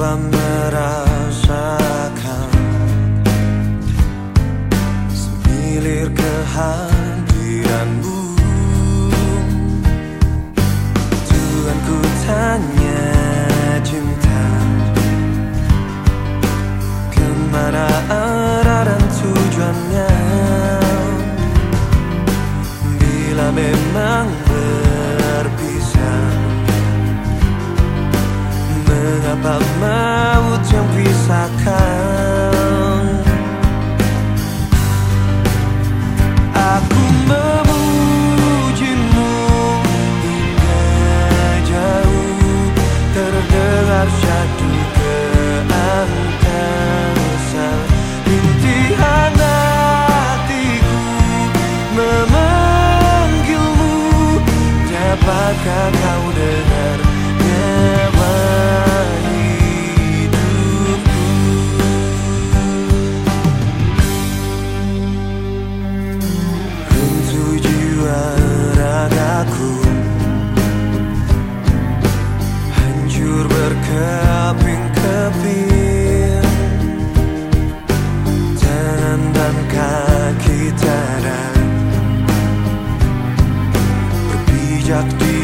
coba merasakan Semilir kehadiranmu. Tuhan ku tanya cinta. Ke mana arah dan tujuannya? Bila memang berpisah Mengapa Apakah jak ty.